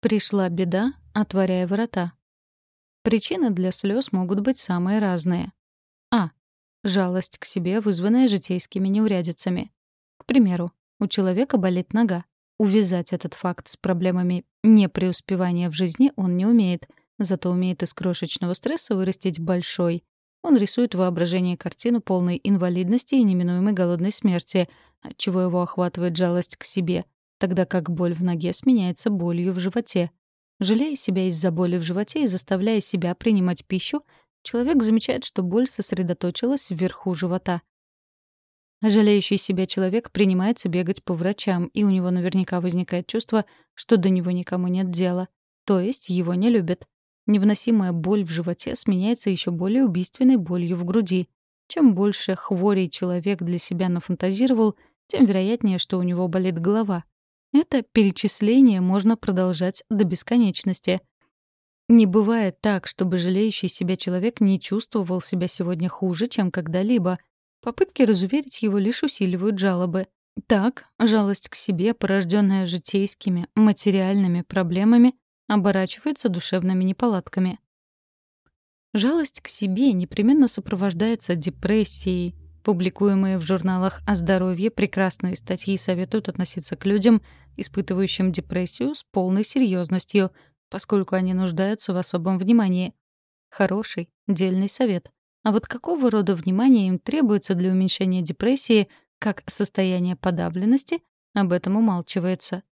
Пришла беда, отворяя ворота. Причины для слез могут быть самые разные. А. Жалость к себе, вызванная житейскими неурядицами. К примеру, у человека болит нога. Увязать этот факт с проблемами непреуспевания в жизни он не умеет, зато умеет из крошечного стресса вырастить большой. Он рисует в воображении картину полной инвалидности и неминуемой голодной смерти, отчего его охватывает жалость к себе — тогда как боль в ноге сменяется болью в животе. Жалея себя из-за боли в животе и заставляя себя принимать пищу, человек замечает, что боль сосредоточилась вверху живота. Жалеющий себя человек принимается бегать по врачам, и у него наверняка возникает чувство, что до него никому нет дела, то есть его не любят. Невыносимая боль в животе сменяется еще более убийственной болью в груди. Чем больше хворей человек для себя нафантазировал, тем вероятнее, что у него болит голова. Это перечисление можно продолжать до бесконечности. Не бывает так, чтобы жалеющий себя человек не чувствовал себя сегодня хуже, чем когда-либо. Попытки разуверить его лишь усиливают жалобы. Так, жалость к себе, порожденная житейскими, материальными проблемами, оборачивается душевными неполадками. Жалость к себе непременно сопровождается депрессией, Публикуемые в журналах о здоровье прекрасные статьи советуют относиться к людям, испытывающим депрессию, с полной серьезностью, поскольку они нуждаются в особом внимании. Хороший, дельный совет. А вот какого рода внимание им требуется для уменьшения депрессии, как состояние подавленности, об этом умалчивается.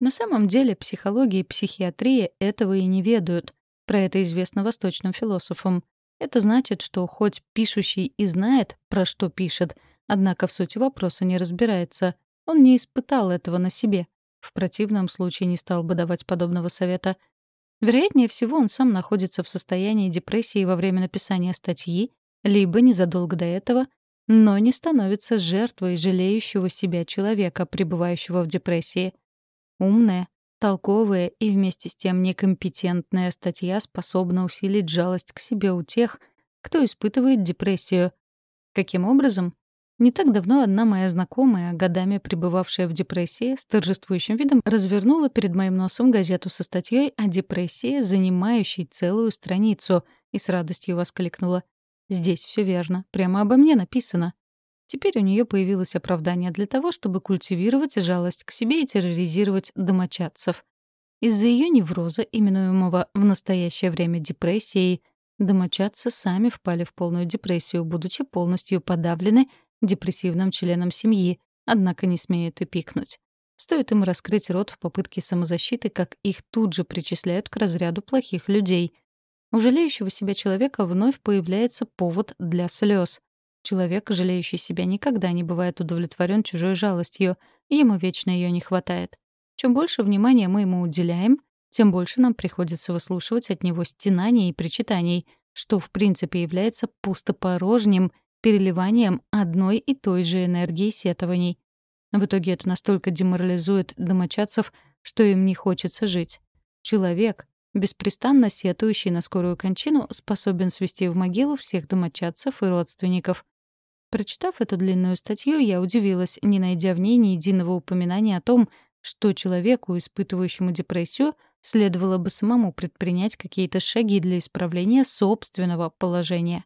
На самом деле психология и психиатрия этого и не ведают. Про это известно восточным философам. Это значит, что хоть пишущий и знает, про что пишет, однако в сути вопроса не разбирается. Он не испытал этого на себе. В противном случае не стал бы давать подобного совета. Вероятнее всего, он сам находится в состоянии депрессии во время написания статьи, либо незадолго до этого, но не становится жертвой жалеющего себя человека, пребывающего в депрессии. Умная, Толковая и вместе с тем некомпетентная статья способна усилить жалость к себе у тех, кто испытывает депрессию. Каким образом? Не так давно одна моя знакомая, годами пребывавшая в депрессии, с торжествующим видом развернула перед моим носом газету со статьей о депрессии, занимающей целую страницу, и с радостью воскликнула. «Здесь все верно. Прямо обо мне написано. Теперь у нее появилось оправдание для того, чтобы культивировать жалость к себе и терроризировать домочадцев. Из-за ее невроза, именуемого в настоящее время депрессией, домочадцы сами впали в полную депрессию, будучи полностью подавлены депрессивным членом семьи, однако не смеют и пикнуть. Стоит им раскрыть рот в попытке самозащиты, как их тут же причисляют к разряду плохих людей. У жалеющего себя человека вновь появляется повод для слез. Человек, жалеющий себя, никогда не бывает удовлетворен чужой жалостью, и ему вечно ее не хватает. Чем больше внимания мы ему уделяем, тем больше нам приходится выслушивать от него стенаний и причитаний, что в принципе является пустопорожним переливанием одной и той же энергии сетований. В итоге это настолько деморализует домочадцев, что им не хочется жить. Человек, беспрестанно сетующий на скорую кончину, способен свести в могилу всех домочадцев и родственников. Прочитав эту длинную статью, я удивилась, не найдя в ней ни единого упоминания о том, что человеку, испытывающему депрессию, следовало бы самому предпринять какие-то шаги для исправления собственного положения.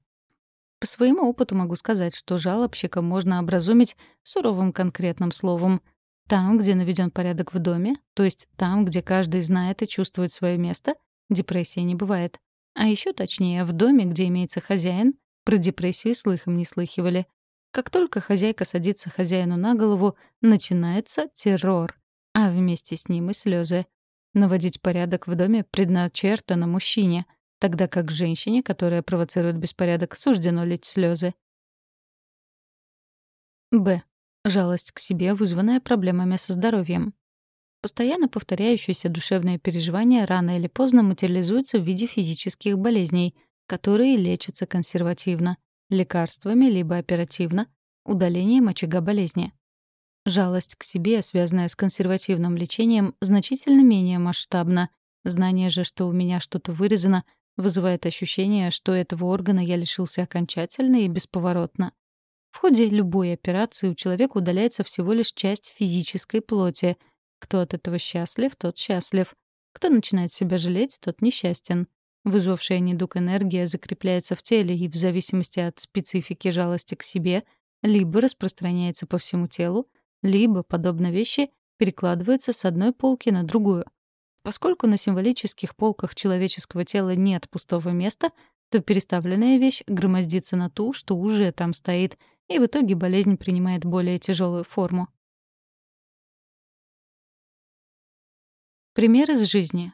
По своему опыту могу сказать, что жалобщика можно образумить суровым конкретным словом. Там, где наведен порядок в доме, то есть там, где каждый знает и чувствует свое место, депрессии не бывает. А еще точнее, в доме, где имеется хозяин, про депрессию слыхом не слыхивали. Как только хозяйка садится хозяину на голову, начинается террор, а вместе с ним и слезы. Наводить порядок в доме предначертано мужчине, тогда как женщине, которая провоцирует беспорядок, суждено лить слезы. Б. Жалость к себе, вызванная проблемами со здоровьем. Постоянно повторяющиеся душевные переживания рано или поздно материализуются в виде физических болезней — которые лечатся консервативно, лекарствами либо оперативно, удалением очага болезни. Жалость к себе, связанная с консервативным лечением, значительно менее масштабна. Знание же, что у меня что-то вырезано, вызывает ощущение, что этого органа я лишился окончательно и бесповоротно. В ходе любой операции у человека удаляется всего лишь часть физической плоти. Кто от этого счастлив, тот счастлив. Кто начинает себя жалеть, тот несчастен. Вызвавшая недуг энергия закрепляется в теле и в зависимости от специфики жалости к себе либо распространяется по всему телу, либо, подобно вещи, перекладывается с одной полки на другую. Поскольку на символических полках человеческого тела нет пустого места, то переставленная вещь громоздится на ту, что уже там стоит, и в итоге болезнь принимает более тяжелую форму. Пример из жизни.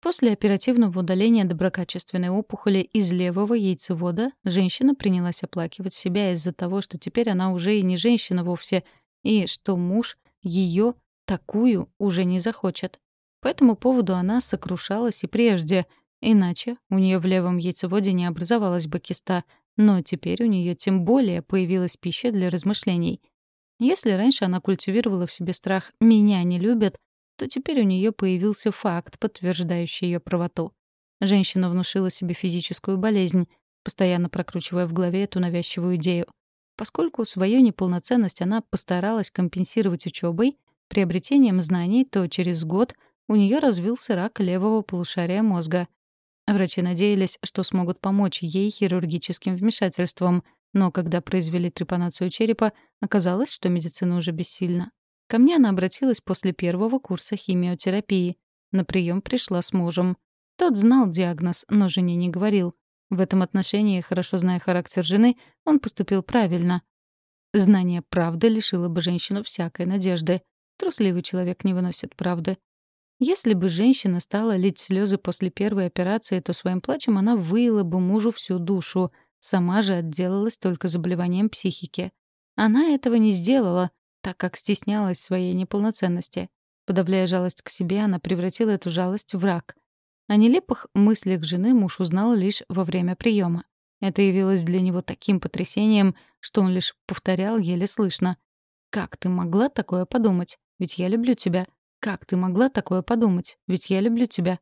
После оперативного удаления доброкачественной опухоли из левого яйцевода женщина принялась оплакивать себя из-за того, что теперь она уже и не женщина вовсе, и что муж ее такую уже не захочет. По этому поводу она сокрушалась и прежде, иначе у нее в левом яйцеводе не образовалась бы киста, но теперь у нее тем более появилась пища для размышлений. Если раньше она культивировала в себе страх «меня не любят», то теперь у нее появился факт, подтверждающий ее правоту. Женщина внушила себе физическую болезнь, постоянно прокручивая в голове эту навязчивую идею. Поскольку свою неполноценность она постаралась компенсировать учебой, приобретением знаний, то через год у нее развился рак левого полушария мозга. Врачи надеялись, что смогут помочь ей хирургическим вмешательством, но когда произвели трепанацию черепа, оказалось, что медицина уже бессильна. Ко мне она обратилась после первого курса химиотерапии. На прием пришла с мужем. Тот знал диагноз, но жене не говорил. В этом отношении, хорошо зная характер жены, он поступил правильно. Знание правды лишило бы женщину всякой надежды. Трусливый человек не выносит правды. Если бы женщина стала лить слезы после первой операции, то своим плачем она выила бы мужу всю душу, сама же отделалась только заболеванием психики. Она этого не сделала, так как стеснялась своей неполноценности. Подавляя жалость к себе, она превратила эту жалость в рак. О нелепых мыслях жены муж узнал лишь во время приема. Это явилось для него таким потрясением, что он лишь повторял еле слышно. «Как ты могла такое подумать? Ведь я люблю тебя. Как ты могла такое подумать? Ведь я люблю тебя».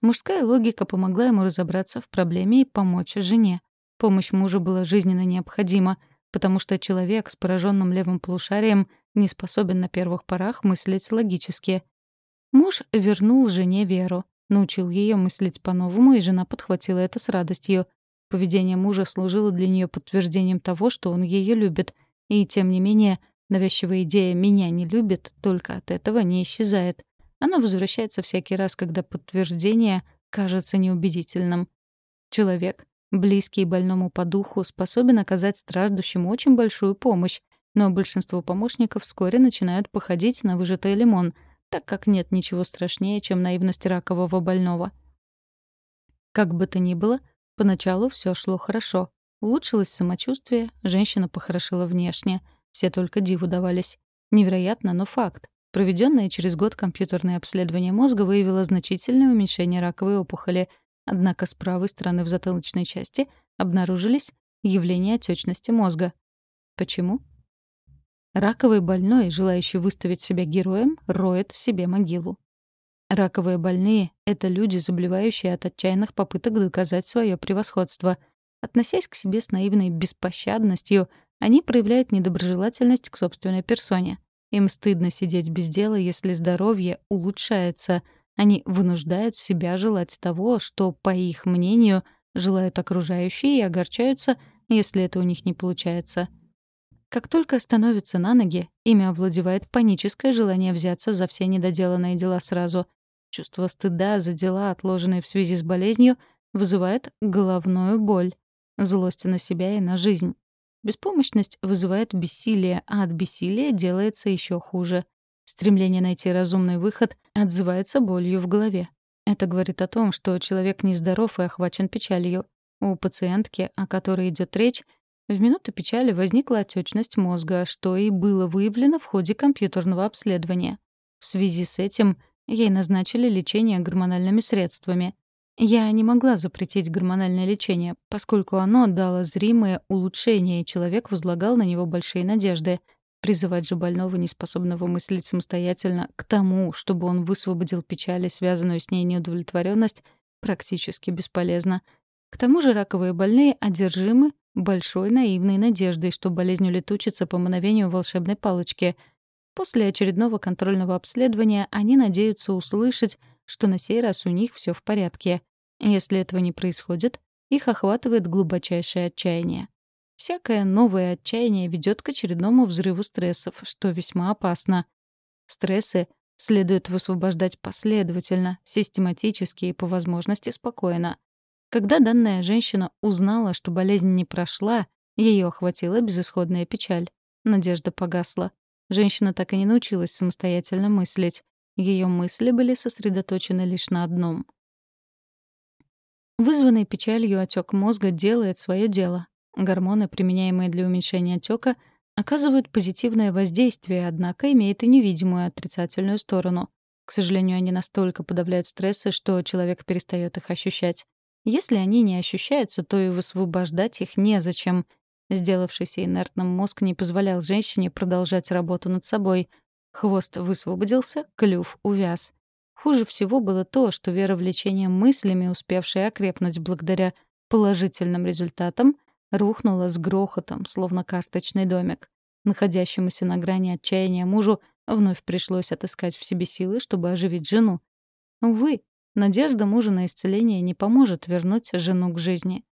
Мужская логика помогла ему разобраться в проблеме и помочь жене. Помощь мужа была жизненно необходима — потому что человек с пораженным левым полушарием не способен на первых порах мыслить логически. Муж вернул жене веру, научил ее мыслить по-новому, и жена подхватила это с радостью. Поведение мужа служило для нее подтверждением того, что он ее любит, и, тем не менее, навязчивая идея «меня не любит» только от этого не исчезает. Она возвращается всякий раз, когда подтверждение кажется неубедительным. Человек, Близкий больному по духу способен оказать страждущему очень большую помощь, но большинство помощников вскоре начинают походить на выжатый лимон, так как нет ничего страшнее, чем наивность ракового больного. Как бы то ни было, поначалу все шло хорошо. Улучшилось самочувствие, женщина похорошела внешне, все только диву давались. Невероятно, но факт. Проведенное через год компьютерное обследование мозга выявило значительное уменьшение раковой опухоли — Однако с правой стороны в затылочной части обнаружились явления отечности мозга. Почему? Раковый больной, желающий выставить себя героем, роет себе могилу. Раковые больные — это люди, заболевающие от отчаянных попыток доказать свое превосходство. Относясь к себе с наивной беспощадностью, они проявляют недоброжелательность к собственной персоне. Им стыдно сидеть без дела, если здоровье улучшается — они вынуждают себя желать того, что, по их мнению, желают окружающие и огорчаются, если это у них не получается. Как только становятся на ноги, ими овладевает паническое желание взяться за все недоделанные дела сразу. Чувство стыда за дела, отложенные в связи с болезнью, вызывает головную боль, злость на себя и на жизнь. Беспомощность вызывает бессилие, а от бессилия делается еще хуже. Стремление найти разумный выход отзывается болью в голове. Это говорит о том, что человек нездоров и охвачен печалью. У пациентки, о которой идет речь, в минуту печали возникла отечность мозга, что и было выявлено в ходе компьютерного обследования. В связи с этим ей назначили лечение гормональными средствами. Я не могла запретить гормональное лечение, поскольку оно дало зримое улучшение, и человек возлагал на него большие надежды — Призывать же больного, неспособного мыслить самостоятельно, к тому, чтобы он высвободил печаль и связанную с ней неудовлетворенность, практически бесполезно. К тому же раковые больные одержимы большой наивной надеждой, что болезнь улетучится по мановению волшебной палочки. После очередного контрольного обследования они надеются услышать, что на сей раз у них все в порядке. Если этого не происходит, их охватывает глубочайшее отчаяние. Всякое новое отчаяние ведет к очередному взрыву стрессов, что весьма опасно. Стрессы следует высвобождать последовательно, систематически и по возможности спокойно. Когда данная женщина узнала, что болезнь не прошла, ее охватила безысходная печаль. Надежда погасла. Женщина так и не научилась самостоятельно мыслить. Ее мысли были сосредоточены лишь на одном. Вызванный печалью отек мозга делает свое дело. Гормоны, применяемые для уменьшения отека, оказывают позитивное воздействие, однако имеют и невидимую отрицательную сторону. К сожалению, они настолько подавляют стрессы, что человек перестает их ощущать. Если они не ощущаются, то и высвобождать их незачем. Сделавшийся инертным мозг не позволял женщине продолжать работу над собой. Хвост высвободился, клюв увяз. Хуже всего было то, что вера в лечение мыслями, успевшая окрепнуть благодаря положительным результатам, рухнула с грохотом, словно карточный домик. Находящемуся на грани отчаяния мужу вновь пришлось отыскать в себе силы, чтобы оживить жену. Увы, надежда мужа на исцеление не поможет вернуть жену к жизни.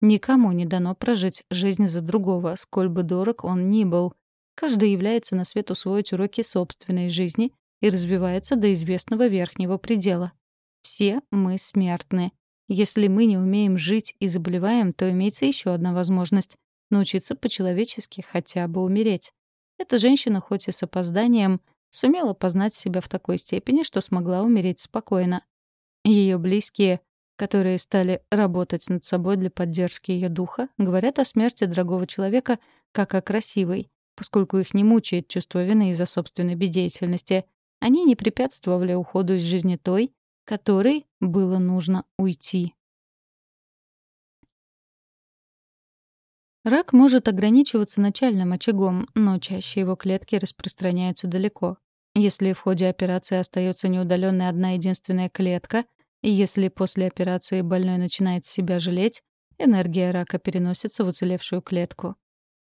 Никому не дано прожить жизнь за другого, сколь бы дорог он ни был. Каждый является на свет усвоить уроки собственной жизни и развивается до известного верхнего предела. Все мы смертны. Если мы не умеем жить и заболеваем, то имеется еще одна возможность — научиться по-человечески хотя бы умереть. Эта женщина, хоть и с опозданием, сумела познать себя в такой степени, что смогла умереть спокойно. Ее близкие, которые стали работать над собой для поддержки ее духа, говорят о смерти дорогого человека как о красивой, поскольку их не мучает чувство вины из-за собственной бездеятельности. Они не препятствовали уходу из жизни той, которой было нужно уйти. Рак может ограничиваться начальным очагом, но чаще его клетки распространяются далеко. Если в ходе операции остается неудаленная одна единственная клетка, и если после операции больной начинает себя жалеть, энергия рака переносится в уцелевшую клетку.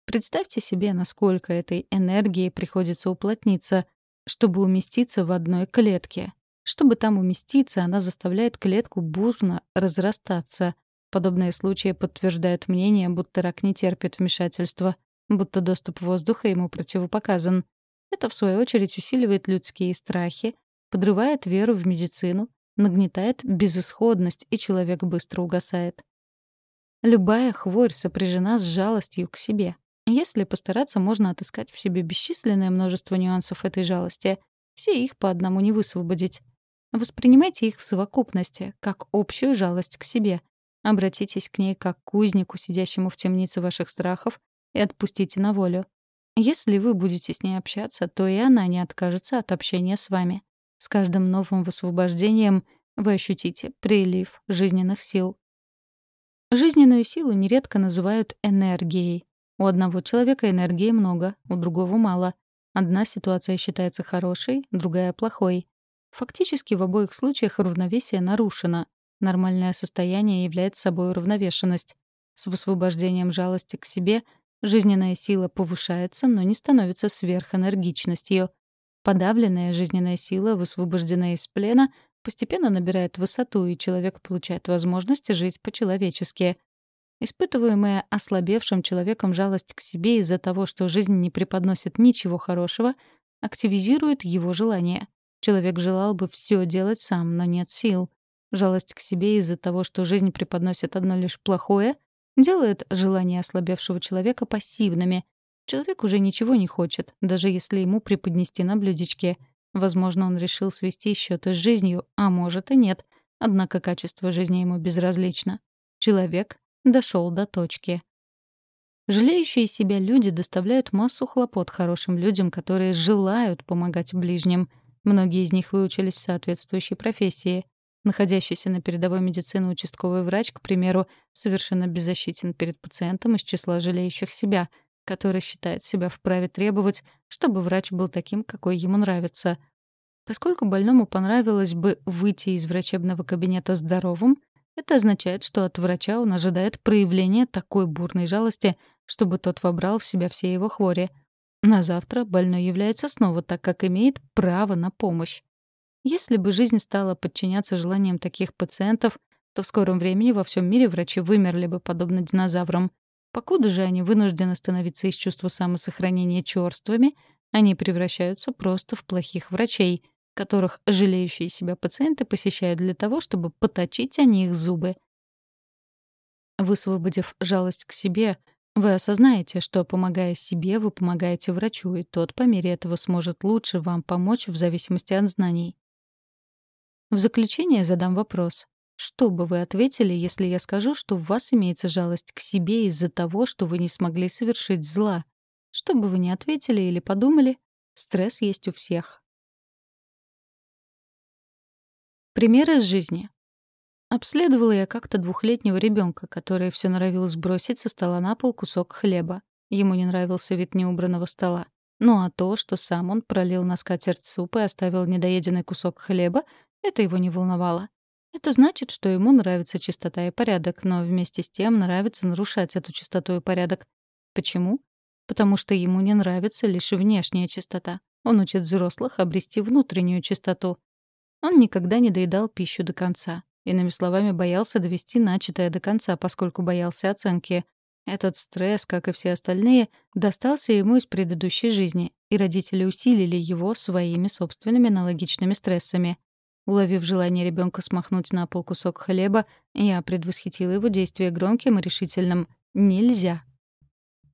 Представьте себе, насколько этой энергии приходится уплотниться, чтобы уместиться в одной клетке. Чтобы там уместиться, она заставляет клетку бурно разрастаться. Подобные случаи подтверждают мнение, будто рак не терпит вмешательства, будто доступ воздуха ему противопоказан. Это, в свою очередь, усиливает людские страхи, подрывает веру в медицину, нагнетает безысходность, и человек быстро угасает. Любая хворь сопряжена с жалостью к себе. Если постараться, можно отыскать в себе бесчисленное множество нюансов этой жалости. Все их по одному не высвободить. Воспринимайте их в совокупности, как общую жалость к себе. Обратитесь к ней как к кузнику, сидящему в темнице ваших страхов, и отпустите на волю. Если вы будете с ней общаться, то и она не откажется от общения с вами. С каждым новым высвобождением вы ощутите прилив жизненных сил. Жизненную силу нередко называют энергией. У одного человека энергии много, у другого мало. Одна ситуация считается хорошей, другая — плохой. Фактически в обоих случаях равновесие нарушено. Нормальное состояние является собой уравновешенность. С высвобождением жалости к себе жизненная сила повышается, но не становится сверхэнергичностью. Подавленная жизненная сила, высвобожденная из плена, постепенно набирает высоту, и человек получает возможность жить по-человечески. Испытываемая ослабевшим человеком жалость к себе из-за того, что жизнь не преподносит ничего хорошего, активизирует его желание — Человек желал бы все делать сам, но нет сил. Жалость к себе из-за того, что жизнь преподносит одно лишь плохое, делает желания ослабевшего человека пассивными. Человек уже ничего не хочет, даже если ему преподнести на блюдечке. Возможно, он решил свести счеты с жизнью, а может и нет. Однако качество жизни ему безразлично. Человек дошел до точки. Жалеющие себя люди доставляют массу хлопот хорошим людям, которые желают помогать ближним — Многие из них выучились соответствующей профессии. Находящийся на передовой медицины участковый врач, к примеру, совершенно беззащитен перед пациентом из числа жалеющих себя, который считает себя вправе требовать, чтобы врач был таким, какой ему нравится. Поскольку больному понравилось бы выйти из врачебного кабинета здоровым, это означает, что от врача он ожидает проявления такой бурной жалости, чтобы тот вобрал в себя все его хвори — На завтра больной является снова так, как имеет право на помощь. Если бы жизнь стала подчиняться желаниям таких пациентов, то в скором времени во всем мире врачи вымерли бы подобно динозаврам. Покуда же они вынуждены становиться из чувства самосохранения чёрствыми, они превращаются просто в плохих врачей, которых жалеющие себя пациенты посещают для того, чтобы поточить о них зубы. Высвободив жалость к себе, вы осознаете, что, помогая себе, вы помогаете врачу, и тот по мере этого сможет лучше вам помочь в зависимости от знаний. В заключение задам вопрос. Что бы вы ответили, если я скажу, что в вас имеется жалость к себе из-за того, что вы не смогли совершить зла? Что бы вы ни ответили или подумали, стресс есть у всех. Примеры из жизни. Обследовала я как-то двухлетнего ребенка, который все норовил сбросить со стола на пол кусок хлеба. Ему не нравился вид неубранного стола. Ну а то, что сам он пролил на скатерть суп и оставил недоеденный кусок хлеба, это его не волновало. Это значит, что ему нравится чистота и порядок, но вместе с тем нравится нарушать эту чистоту и порядок. Почему? Потому что ему не нравится лишь внешняя чистота. Он учит взрослых обрести внутреннюю чистоту. Он никогда не доедал пищу до конца. Иными словами, боялся довести начатое до конца, поскольку боялся оценки. Этот стресс, как и все остальные, достался ему из предыдущей жизни, и родители усилили его своими собственными аналогичными стрессами. Уловив желание ребенка смахнуть на пол кусок хлеба, я предвосхитила его действие громким и решительным «нельзя».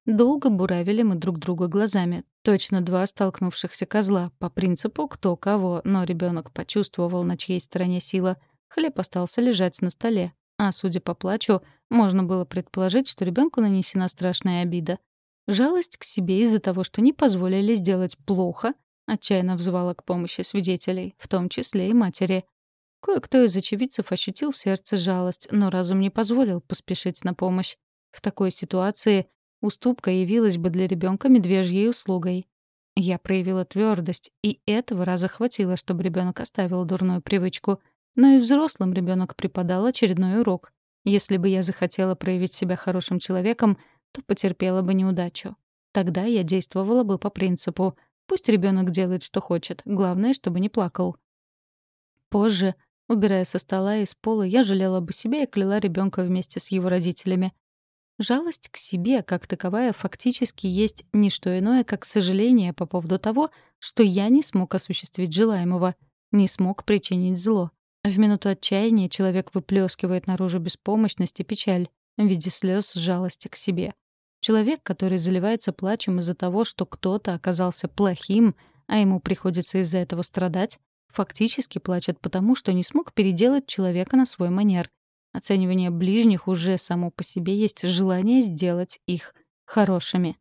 Долго буравили мы друг друга глазами. Точно два столкнувшихся козла, по принципу «кто кого», но ребенок почувствовал, на чьей стороне сила — Хлеб остался лежать на столе. А, судя по плачу, можно было предположить, что ребенку нанесена страшная обида. Жалость к себе из-за того, что не позволили сделать плохо, отчаянно взывала к помощи свидетелей, в том числе и матери. Кое-кто из очевидцев ощутил в сердце жалость, но разум не позволил поспешить на помощь. В такой ситуации уступка явилась бы для ребенка медвежьей услугой. Я проявила твердость, и этого раза хватило, чтобы ребенок оставил дурную привычку — но и взрослым ребенок преподал очередной урок. Если бы я захотела проявить себя хорошим человеком, то потерпела бы неудачу. Тогда я действовала бы по принципу «пусть ребенок делает, что хочет, главное, чтобы не плакал». Позже, убирая со стола и с пола, я жалела бы себя и кляла ребенка вместе с его родителями. Жалость к себе, как таковая, фактически есть не что иное, как сожаление по поводу того, что я не смог осуществить желаемого, не смог причинить зло. В минуту отчаяния человек выплескивает наружу беспомощность и печаль в виде слез жалости к себе. Человек, который заливается плачем из-за того, что кто-то оказался плохим, а ему приходится из-за этого страдать, фактически плачет потому, что не смог переделать человека на свой манер. Оценивание ближних уже само по себе есть желание сделать их хорошими.